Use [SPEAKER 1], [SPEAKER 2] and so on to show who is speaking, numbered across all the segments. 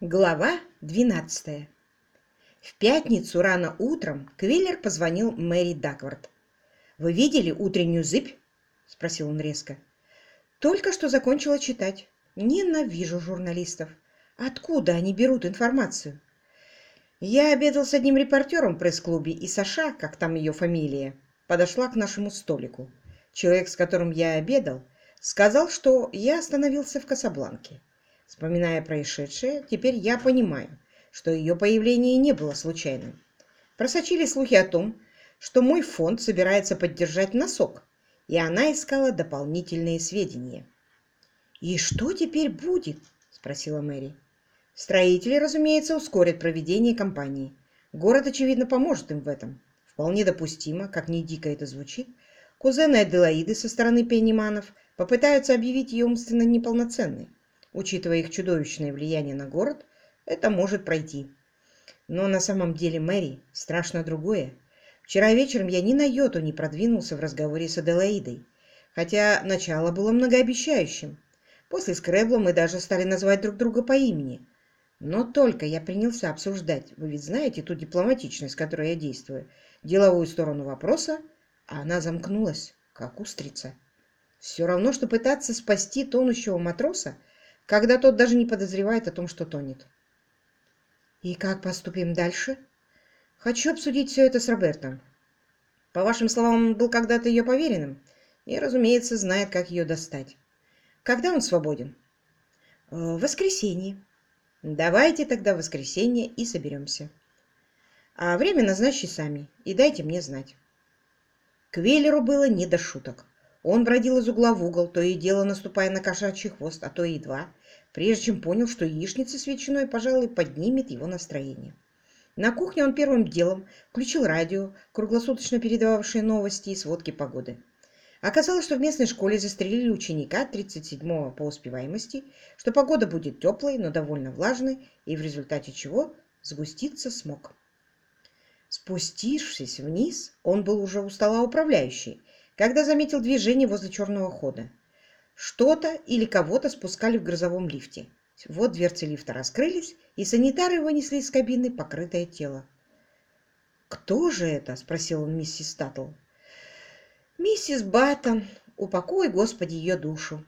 [SPEAKER 1] Глава 12. В пятницу рано утром Квиллер позвонил Мэри Даквард. «Вы видели утреннюю зыбь?» – спросил он резко. «Только что закончила читать. Ненавижу журналистов. Откуда они берут информацию?» «Я обедал с одним репортером в пресс-клубе, и Саша, как там ее фамилия, подошла к нашему столику. Человек, с которым я обедал, сказал, что я остановился в Касабланке. Вспоминая происшедшее, теперь я понимаю, что ее появление не было случайным. Просочили слухи о том, что мой фонд собирается поддержать носок, и она искала дополнительные сведения. «И что теперь будет?» – спросила Мэри. «Строители, разумеется, ускорят проведение кампании. Город, очевидно, поможет им в этом. Вполне допустимо, как ни дико это звучит, кузены Аделаиды со стороны Пенниманов попытаются объявить ее умственно неполноценной. Учитывая их чудовищное влияние на город, это может пройти. Но на самом деле, Мэри, страшно другое. Вчера вечером я ни на йоту не продвинулся в разговоре с Аделаидой, хотя начало было многообещающим. После скребла мы даже стали называть друг друга по имени. Но только я принялся обсуждать, вы ведь знаете ту дипломатичность, с которой я действую, деловую сторону вопроса, а она замкнулась, как устрица. Все равно, что пытаться спасти тонущего матроса, когда тот даже не подозревает о том, что тонет. И как поступим дальше? Хочу обсудить все это с Робертом. По вашим словам, он был когда-то ее поверенным и, разумеется, знает, как ее достать. Когда он свободен? Э, в воскресенье. Давайте тогда в воскресенье и соберемся. А время назначьте сами и дайте мне знать. Квеллеру было не до шуток. Он бродил из угла в угол, то и дело наступая на кошачий хвост, а то и два, прежде чем понял, что яичница с ветчиной, пожалуй, поднимет его настроение. На кухне он первым делом включил радио, круглосуточно передававшее новости и сводки погоды. Оказалось, что в местной школе застрелили ученика 37-го по успеваемости, что погода будет теплой, но довольно влажной, и в результате чего сгустится смог. Спустившись вниз, он был уже у стола управляющий, когда заметил движение возле черного хода. Что-то или кого-то спускали в грузовом лифте. Вот дверцы лифта раскрылись, и санитары вынесли из кабины покрытое тело. «Кто же это?» – спросил он миссис Таттл. «Миссис Баттон, упокой, Господи, ее душу.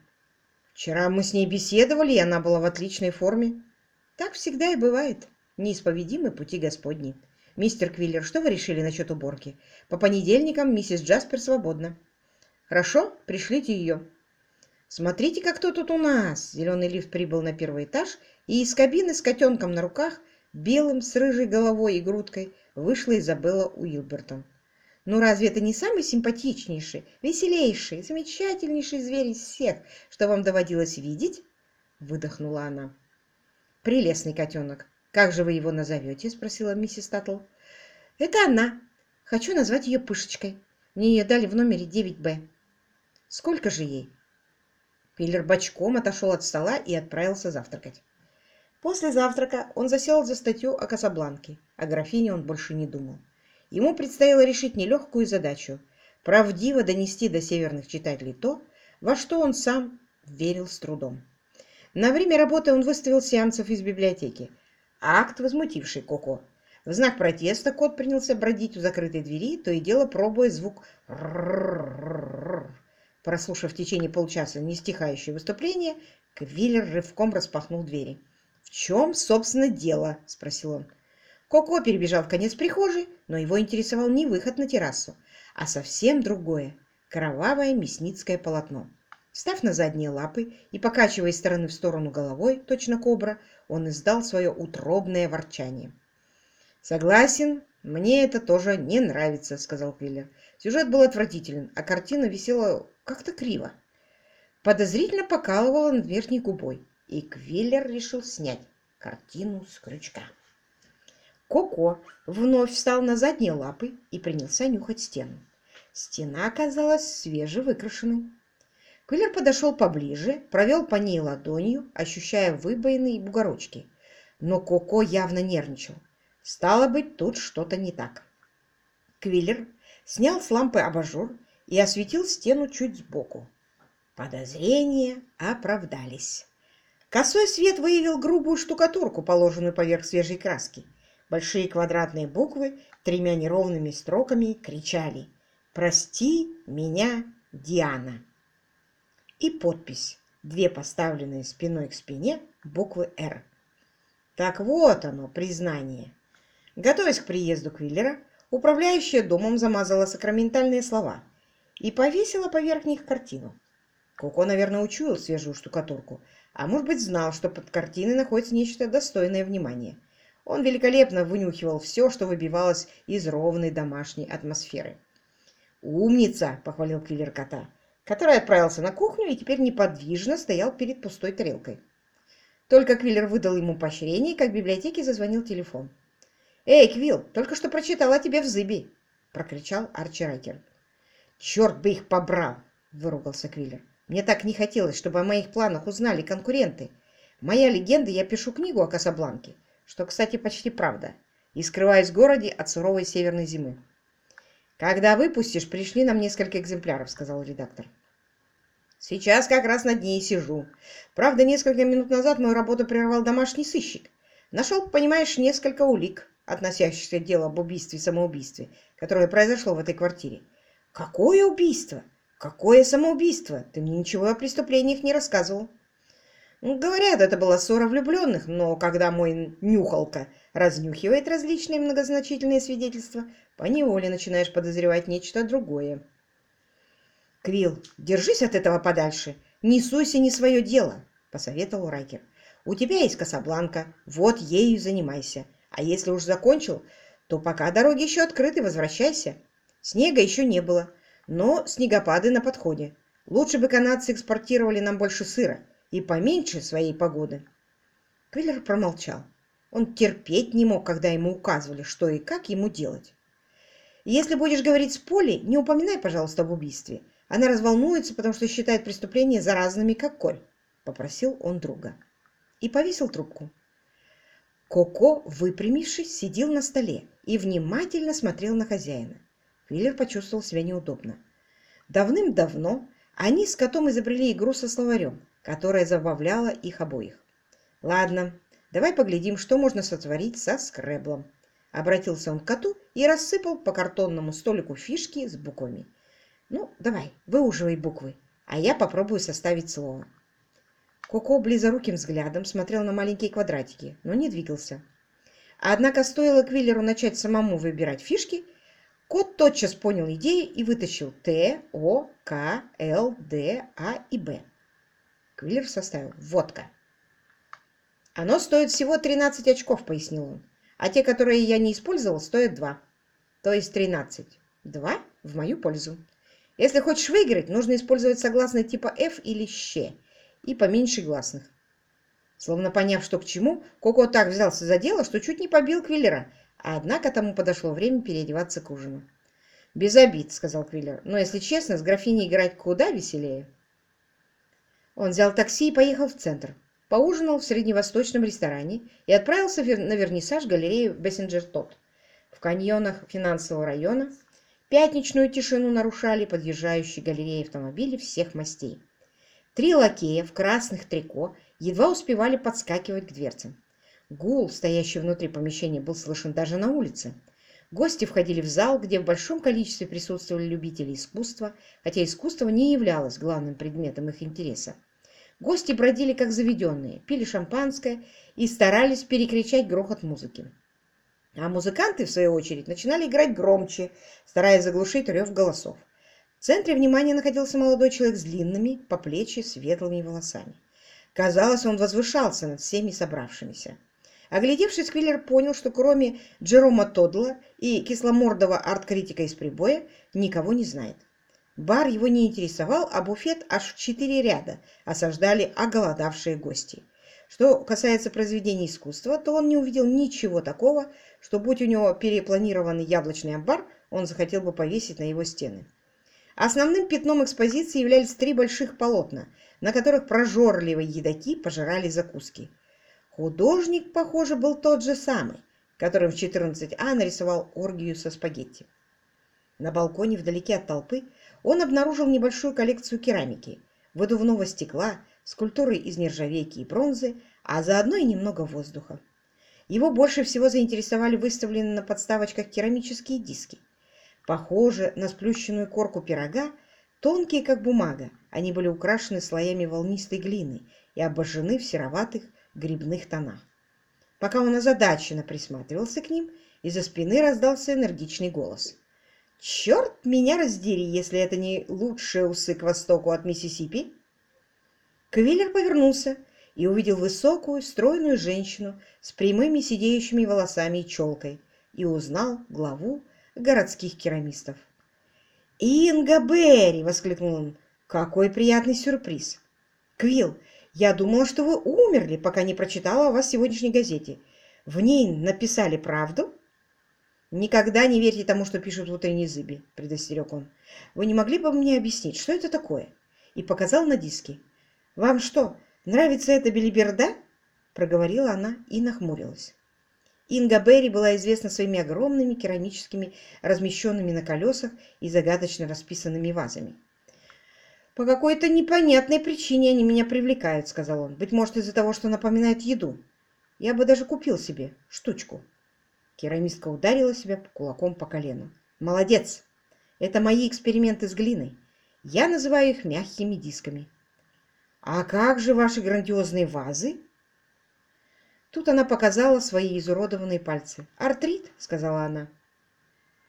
[SPEAKER 1] Вчера мы с ней беседовали, и она была в отличной форме. Так всегда и бывает. Неисповедимы пути Господни. «Мистер Квиллер, что вы решили насчет уборки? По понедельникам миссис Джаспер свободна». «Хорошо, пришлите ее». «Смотрите, как кто тут у нас!» Зеленый лифт прибыл на первый этаж, и из кабины с котенком на руках, белым, с рыжей головой и грудкой, вышла Изабелла Уилбертон. «Ну разве это не самый симпатичнейший, веселейший, замечательнейший зверь из всех, что вам доводилось видеть?» Выдохнула она. «Прелестный котенок. «Как же вы его назовете?» – спросила миссис Таттл. «Это она. Хочу назвать ее Пышечкой. Мне ее дали в номере 9Б». «Сколько же ей?» Пиллер бочком отошел от стола и отправился завтракать. После завтрака он засел за статью о Касабланке. О графине он больше не думал. Ему предстояло решить нелегкую задачу – правдиво донести до северных читателей то, во что он сам верил с трудом. На время работы он выставил сеансов из библиотеки – акт, возмутивший Коко. В знак протеста кот принялся бродить у закрытой двери, то и дело пробуя звук Прослушав в течение полчаса нестихающее выступление, Квиллер рывком распахнул двери. «В чем, собственно, дело?» – спросил он. Коко перебежал в конец прихожей, но его интересовал не выход на террасу, а совсем другое – кровавое мясницкое полотно. Став на задние лапы и покачивая из стороны в сторону головой, точно кобра, он издал свое утробное ворчание. «Согласен, мне это тоже не нравится», — сказал Квиллер. Сюжет был отвратителен, а картина висела как-то криво. Подозрительно покалывала над верхней губой, и Квиллер решил снять картину с крючка. Коко вновь встал на задние лапы и принялся нюхать стену. Стена оказалась свежевыкрашенной. Квиллер подошел поближе, провел по ней ладонью, ощущая выбоины и бугорочки. Но Коко явно нервничал. Стало быть, тут что-то не так. Квиллер снял с лампы абажур и осветил стену чуть сбоку. Подозрения оправдались. Косой свет выявил грубую штукатурку, положенную поверх свежей краски. Большие квадратные буквы тремя неровными строками кричали «Прости меня, Диана!» И подпись, две поставленные спиной к спине буквы «Р». Так вот оно, признание. Готовясь к приезду Квиллера, управляющая домом замазала сакраментальные слова и повесила поверх них картину. Коко, наверное, учуял свежую штукатурку, а может быть знал, что под картиной находится нечто достойное внимания. Он великолепно вынюхивал все, что выбивалось из ровной домашней атмосферы. «Умница!» — похвалил Квиллер кота, который отправился на кухню и теперь неподвижно стоял перед пустой тарелкой. Только Квиллер выдал ему поощрение, как в библиотеке зазвонил телефон. «Эй, Квилл, только что прочитал о тебе в Зыбе!» — прокричал Арчи Райкер. «Черт бы их побрал!» — выругался Квиллер. Мне так не хотелось, чтобы о моих планах узнали конкуренты. Моя легенда, я пишу книгу о Касабланке, что, кстати, почти правда, и скрываюсь в городе от суровой северной зимы. «Когда выпустишь, пришли нам несколько экземпляров», — сказал редактор. «Сейчас как раз над ней сижу. Правда, несколько минут назад мою работу прервал домашний сыщик. Нашел, понимаешь, несколько улик, относящихся к делу об убийстве-самоубийстве, которое произошло в этой квартире. Какое убийство? Какое самоубийство? Ты мне ничего о преступлениях не рассказывал. Говорят, это была ссора влюбленных, но когда мой нюхалка разнюхивает различные многозначительные свидетельства, поневоле начинаешь подозревать нечто другое. Квилл, держись от этого подальше, не суйся не свое дело, посоветовал Райкер. У тебя есть Касабланка, вот ею занимайся. А если уж закончил, то пока дороги еще открыты, возвращайся. Снега еще не было, но снегопады на подходе. Лучше бы канадцы экспортировали нам больше сыра и поменьше своей погоды. Квиллер промолчал. Он терпеть не мог, когда ему указывали, что и как ему делать. «Если будешь говорить с Полей, не упоминай, пожалуйста, об убийстве. Она разволнуется, потому что считает преступления заразными, как корь», — попросил он друга. И повесил трубку. Коко, выпрямившись, сидел на столе и внимательно смотрел на хозяина. Квиллер почувствовал себя неудобно. Давным-давно они с котом изобрели игру со словарем, которая забавляла их обоих. «Ладно, давай поглядим, что можно сотворить со скреблом». Обратился он к коту и рассыпал по картонному столику фишки с буквами. «Ну, давай, выуживай буквы, а я попробую составить слово». Коко близоруким взглядом смотрел на маленькие квадратики, но не двигался. Однако стоило Квиллеру начать самому выбирать фишки, Кот тотчас понял идею и вытащил Т, О, К, Л, Д, А и Б. Квиллер составил «Водка». «Оно стоит всего 13 очков», — пояснил он. «А те, которые я не использовал, стоят 2. То есть 13. 2 в мою пользу. Если хочешь выиграть, нужно использовать согласные типа F или «щ» и поменьше гласных. Словно поняв, что к чему, Коко так взялся за дело, что чуть не побил Квиллера, Однако тому подошло время переодеваться к ужину. «Без обид», — сказал Квиллер, — «но, если честно, с графиней играть куда веселее». Он взял такси и поехал в центр, поужинал в средневосточном ресторане и отправился на вернисаж галереи Бессенджер Тот. В каньонах финансового района пятничную тишину нарушали подъезжающие галереи автомобилей всех мастей. Три лакея в красных трико едва успевали подскакивать к дверцам. Гул, стоящий внутри помещения, был слышен даже на улице. Гости входили в зал, где в большом количестве присутствовали любители искусства, хотя искусство не являлось главным предметом их интереса. Гости бродили как заведенные, пили шампанское и старались перекричать грохот музыки. А музыканты, в свою очередь, начинали играть громче, стараясь заглушить рев голосов. В центре внимания находился молодой человек с длинными, по плечи, светлыми волосами. Казалось, он возвышался над всеми собравшимися. Оглядевшись, Квиллер понял, что кроме Джерома Тодла и кисломордого арт-критика из прибоя никого не знает. Бар его не интересовал, а буфет аж в четыре ряда осаждали оголодавшие гости. Что касается произведений искусства, то он не увидел ничего такого, что, будь у него перепланированный яблочный амбар, он захотел бы повесить на его стены. Основным пятном экспозиции являлись три больших полотна, на которых прожорливые едоки пожирали закуски. Художник, похоже, был тот же самый, который в 14А нарисовал оргию со спагетти. На балконе вдалеке от толпы он обнаружил небольшую коллекцию керамики, выдувного стекла, скульптуры из нержавейки и бронзы, а заодно и немного воздуха. Его больше всего заинтересовали выставленные на подставочках керамические диски. Похоже на сплющенную корку пирога, тонкие как бумага, они были украшены слоями волнистой глины и обожжены в сероватых грибных тонах. Пока он озадаченно присматривался к ним, из-за спины раздался энергичный голос. «Черт меня раздери, если это не лучшие усы к востоку от Миссисипи!» Квиллер повернулся и увидел высокую, стройную женщину с прямыми сидеющими волосами и челкой и узнал главу городских керамистов. «Инга Берри!» — воскликнул он. «Какой приятный сюрприз!» «Квилл, я думала, что вы умерли, пока не прочитала о вас в сегодняшней газете. В ней написали правду?» «Никогда не верьте тому, что пишут в утренней зыбе», — предостерег он. «Вы не могли бы мне объяснить, что это такое?» И показал на диске. «Вам что, нравится эта белиберда?» — проговорила она и нахмурилась. Инга Берри была известна своими огромными керамическими, размещенными на колесах и загадочно расписанными вазами. «По какой-то непонятной причине они меня привлекают», — сказал он. «Быть может, из-за того, что напоминает еду. Я бы даже купил себе штучку». Керамистка ударила себя кулаком по колену. «Молодец! Это мои эксперименты с глиной. Я называю их мягкими дисками». «А как же ваши грандиозные вазы?» Тут она показала свои изуродованные пальцы. «Артрит», — сказала она.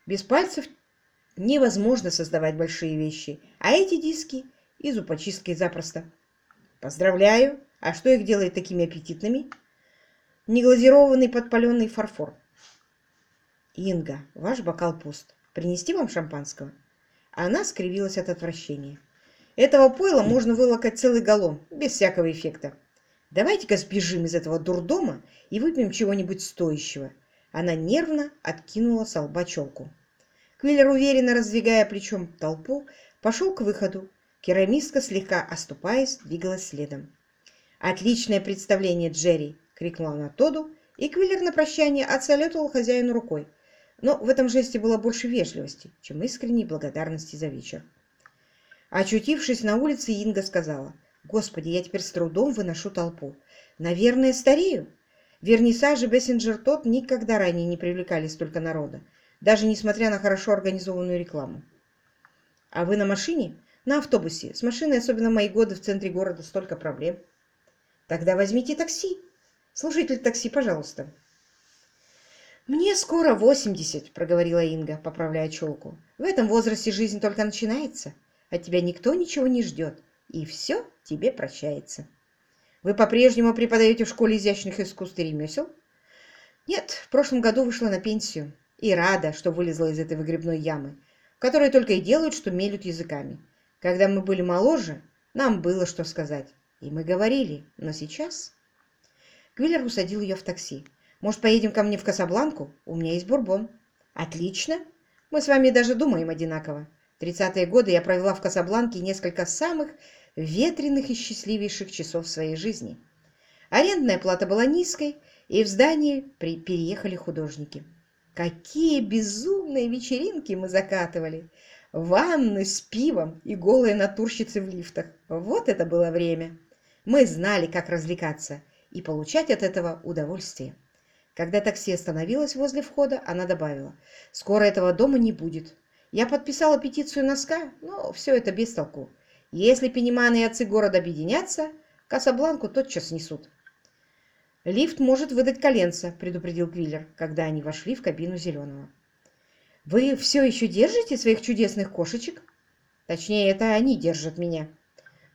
[SPEAKER 1] «Без пальцев невозможно создавать большие вещи, а эти диски и зубочисткой запросто». «Поздравляю! А что их делает такими аппетитными?» «Неглазированный подпаленный фарфор. «Инга, ваш бокал пуст. Принести вам шампанского?» Она скривилась от отвращения. «Этого пойла можно вылокать целый галлон, без всякого эффекта. Давайте-ка сбежим из этого дурдома и выпьем чего-нибудь стоящего». Она нервно откинула с лба челку. Квиллер, уверенно раздвигая плечом толпу, пошел к выходу. Керамистка, слегка оступаясь, двигалась следом. «Отличное представление, Джерри!» — крикнула она Тоду, и Квиллер на прощание отсалютовал хозяину рукой но в этом жесте было больше вежливости, чем искренней благодарности за вечер. Очутившись на улице, Инга сказала, «Господи, я теперь с трудом выношу толпу. Наверное, старею. Вернисажи Бессинджер тот никогда ранее не привлекали столько народа, даже несмотря на хорошо организованную рекламу. А вы на машине? На автобусе. С машиной, особенно в мои годы, в центре города столько проблем. Тогда возьмите такси. Служитель такси, пожалуйста. «Мне скоро восемьдесят», — проговорила Инга, поправляя челку. «В этом возрасте жизнь только начинается. От тебя никто ничего не ждет, и все тебе прощается. Вы по-прежнему преподаете в школе изящных искусств и ремесел?» «Нет, в прошлом году вышла на пенсию и рада, что вылезла из этой выгребной ямы, которые только и делают, что мелют языками. Когда мы были моложе, нам было что сказать, и мы говорили, но сейчас...» Квиллер усадил ее в такси. Может, поедем ко мне в Касабланку? У меня есть бурбон. Отлично. Мы с вами даже думаем одинаково. Тридцатые годы я провела в Касабланке несколько самых ветреных и счастливейших часов своей жизни. Арендная плата была низкой, и в здание переехали художники. Какие безумные вечеринки мы закатывали! Ванны с пивом и голые натурщицы в лифтах. Вот это было время! Мы знали, как развлекаться и получать от этого удовольствие. Когда такси остановилось возле входа, она добавила, «Скоро этого дома не будет. Я подписала петицию носка, но все это без толку. Если пениманы и отцы города объединятся, Касабланку тотчас снесут». «Лифт может выдать коленца», — предупредил Квиллер, когда они вошли в кабину Зеленого. «Вы все еще держите своих чудесных кошечек?» «Точнее, это они держат меня».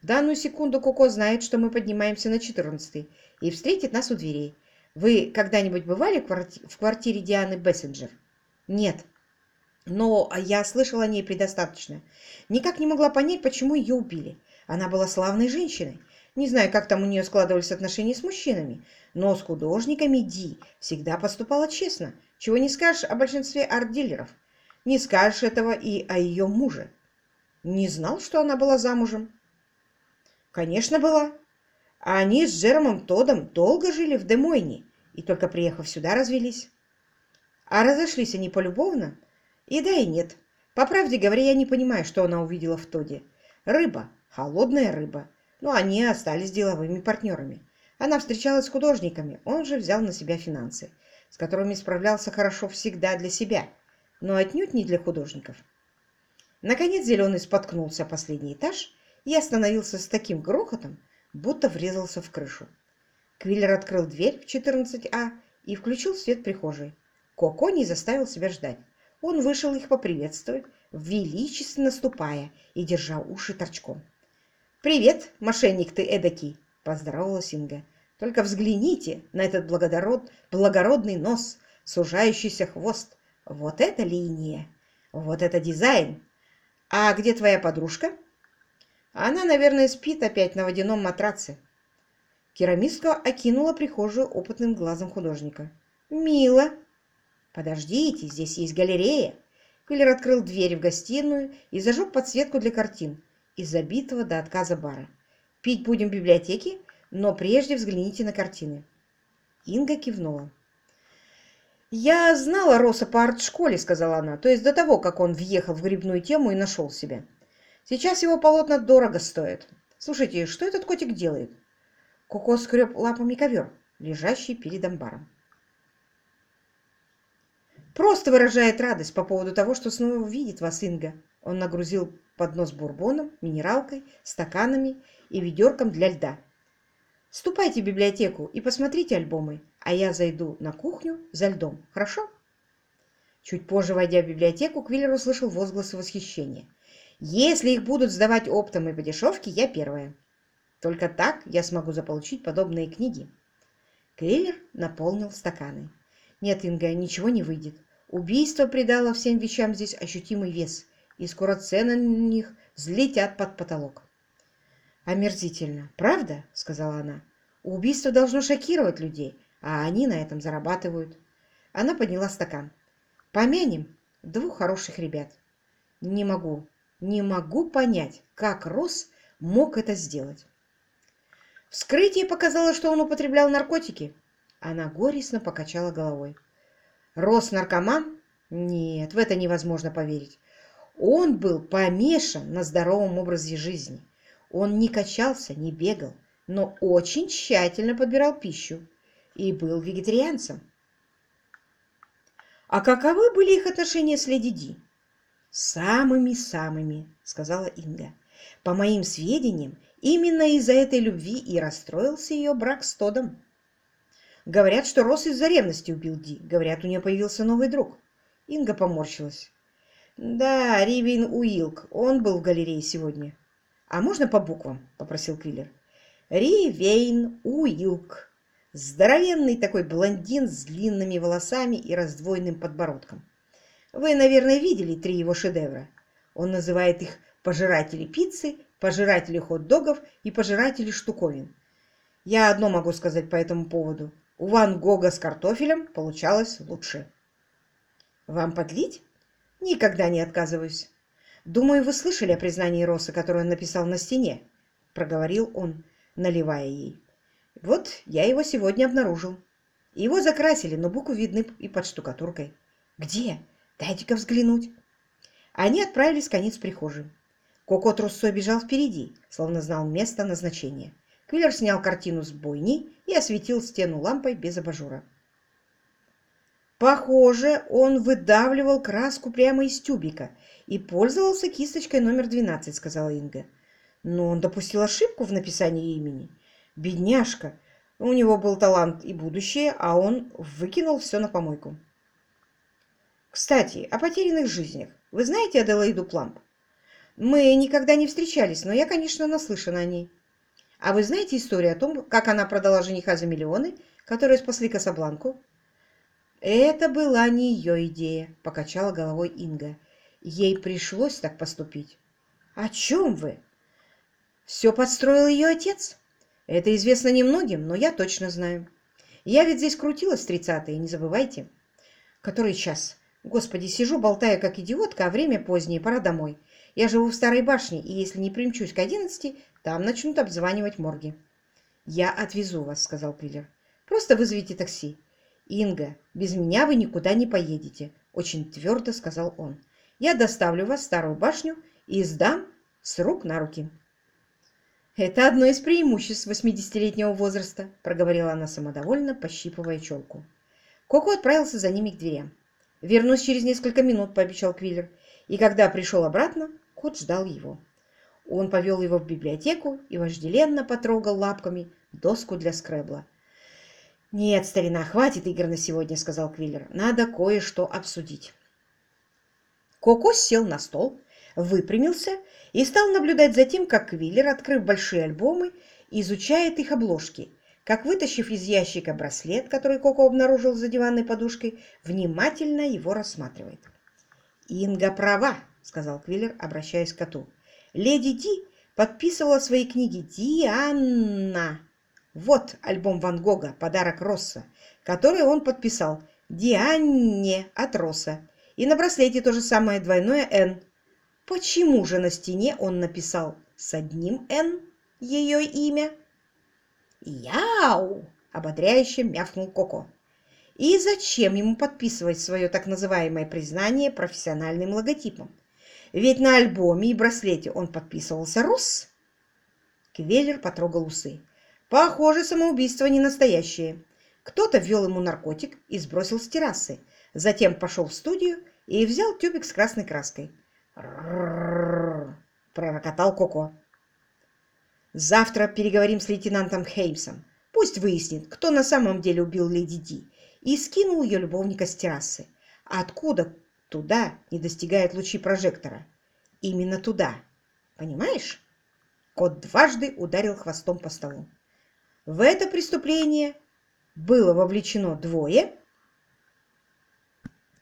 [SPEAKER 1] В данную секунду Коко знает, что мы поднимаемся на четырнадцатый и встретит нас у дверей. Вы когда-нибудь бывали в квартире Дианы Бессенджер? Нет. Но я слышала о ней предостаточно. Никак не могла понять, почему ее убили. Она была славной женщиной. Не знаю, как там у нее складывались отношения с мужчинами, но с художниками Ди всегда поступала честно. Чего не скажешь о большинстве арт-дилеров. Не скажешь этого и о ее муже. Не знал, что она была замужем? Конечно, была. А они с Джеромом Тодом долго жили в Демойне и только приехав сюда развелись. А разошлись они полюбовно? И да, и нет. По правде говоря, я не понимаю, что она увидела в Тоде. Рыба, холодная рыба. Но они остались деловыми партнерами. Она встречалась с художниками, он же взял на себя финансы, с которыми справлялся хорошо всегда для себя, но отнюдь не для художников. Наконец Зеленый споткнулся о последний этаж и остановился с таким грохотом, будто врезался в крышу. Квиллер открыл дверь в 14А и включил свет прихожей. Коко не заставил себя ждать. Он вышел их поприветствовать, величественно ступая и держа уши торчком. «Привет, мошенник ты эдакий!» – поздоровалась Инга. «Только взгляните на этот благород... благородный нос, сужающийся хвост. Вот это линия! Вот это дизайн! А где твоя подружка?» «Она, наверное, спит опять на водяном матраце». Керамистка окинула прихожую опытным глазом художника. «Мило!» «Подождите, здесь есть галерея!» Квиллер открыл дверь в гостиную и зажег подсветку для картин из забитого до отказа бара. «Пить будем в библиотеке, но прежде взгляните на картины». Инга кивнула. «Я знала Роса по арт-школе», — сказала она, «то есть до того, как он въехал в грибную тему и нашел себя. Сейчас его полотна дорого стоят. Слушайте, что этот котик делает?» Коко скреб лапами ковер, лежащий перед амбаром. «Просто выражает радость по поводу того, что снова увидит вас, Инга». Он нагрузил поднос бурбоном, минералкой, стаканами и ведерком для льда. Ступайте в библиотеку и посмотрите альбомы, а я зайду на кухню за льдом, хорошо? Чуть позже, войдя в библиотеку, Квиллер услышал возгласы восхищения. «Если их будут сдавать оптом и по дешевке, я первая. Только так я смогу заполучить подобные книги». Квиллер наполнил стаканы. «Нет, Инга, ничего не выйдет. Убийство придало всем вещам здесь ощутимый вес, и скоро цены на них взлетят под потолок». «Омерзительно, правда?» — сказала она. «Убийство должно шокировать людей, а они на этом зарабатывают». Она подняла стакан. «Помянем двух хороших ребят». «Не могу, не могу понять, как Росс мог это сделать». Вскрытие показало, что он употреблял наркотики. Она горестно покачала головой. «Росс наркоман? Нет, в это невозможно поверить. Он был помешан на здоровом образе жизни». Он не качался, не бегал, но очень тщательно подбирал пищу и был вегетарианцем. «А каковы были их отношения с леди Ди?» «Самыми-самыми», — сказала Инга. «По моим сведениям, именно из-за этой любви и расстроился ее брак с Тодом. Говорят, что Росс из-за ревности убил Ди. Говорят, у нее появился новый друг». Инга поморщилась. «Да, Ривин Уилк. Он был в галерее сегодня». «А можно по буквам?» – попросил Квиллер. «Ривейн Уилк. Здоровенный такой блондин с длинными волосами и раздвоенным подбородком. Вы, наверное, видели три его шедевра. Он называет их «Пожиратели пиццы», «Пожиратели хот-догов» и «Пожиратели штуковин». Я одно могу сказать по этому поводу. У Ван Гога с картофелем получалось лучше. Вам подлить? Никогда не отказываюсь. «Думаю, вы слышали о признании Росса, которое он написал на стене», — проговорил он, наливая ей. «Вот я его сегодня обнаружил. Его закрасили, но буквы видны и под штукатуркой». «Где? Дайте-ка взглянуть». Они отправились в конец прихожей. Коко трусцой бежал впереди, словно знал место назначения. Квиллер снял картину с бойни и осветил стену лампой без абажура. Похоже, он выдавливал краску прямо из тюбика и пользовался кисточкой номер 12, сказала Инга. Но он допустил ошибку в написании имени. Бедняжка! У него был талант и будущее, а он выкинул все на помойку. Кстати, о потерянных жизнях. Вы знаете Аделаиду Пламп? Мы никогда не встречались, но я, конечно, наслышана о ней. А вы знаете историю о том, как она продала жениха за миллионы, которые спасли Касабланку? Это была не ее идея, покачала головой Инга. Ей пришлось так поступить. О чем вы? Все подстроил ее отец. Это известно немногим, но я точно знаю. Я ведь здесь крутилась тридцатые, не забывайте. Который час? Господи, сижу, болтаю как идиотка, а время позднее, пора домой. Я живу в старой башне, и если не примчусь к одиннадцати, там начнут обзванивать морги. «Я отвезу вас», — сказал Пиллер. «Просто вызовите такси. «Инга, без меня вы никуда не поедете», — очень твердо сказал он. «Я доставлю вас в старую башню и сдам с рук на руки». «Это одно из преимуществ восьмидесятилетнего возраста», — проговорила она самодовольно, пощипывая челку. Коко отправился за ними к дверям. «Вернусь через несколько минут», — пообещал Квиллер. И когда пришел обратно, кот ждал его. Он повел его в библиотеку и вожделенно потрогал лапками доску для скребла. «Нет, старина, хватит игр на сегодня», — сказал Квиллер. «Надо кое-что обсудить». Коко сел на стол, выпрямился и стал наблюдать за тем, как Квиллер, открыв большие альбомы, изучает их обложки, как, вытащив из ящика браслет, который Коко обнаружил за диванной подушкой, внимательно его рассматривает. «Инга права», — сказал Квиллер, обращаясь к коту. «Леди Ди подписывала свои книги Диана. Вот альбом Ван Гога «Подарок Росса», который он подписал Дианне от Росса. И на браслете то же самое двойное «Н». Почему же на стене он написал с одним «Н» ее имя? «Яу!» — ободряюще мявкнул Коко. И зачем ему подписывать свое так называемое признание профессиональным логотипом? Ведь на альбоме и браслете он подписывался «Рус». Квеллер потрогал усы. Похоже, самоубийство не настоящее. Кто-то ввел ему наркотик и сбросил с террасы. Затем пошел в студию и взял тюбик с красной краской пророкотал Коко. «Завтра переговорим с лейтенантом Хеймсом. Пусть выяснит, кто на самом деле убил леди Ди и скинул ее любовника с террасы. Откуда туда не достигают лучи прожектора? Именно туда. Понимаешь?» Кот дважды ударил хвостом по столу. В это преступление было вовлечено двое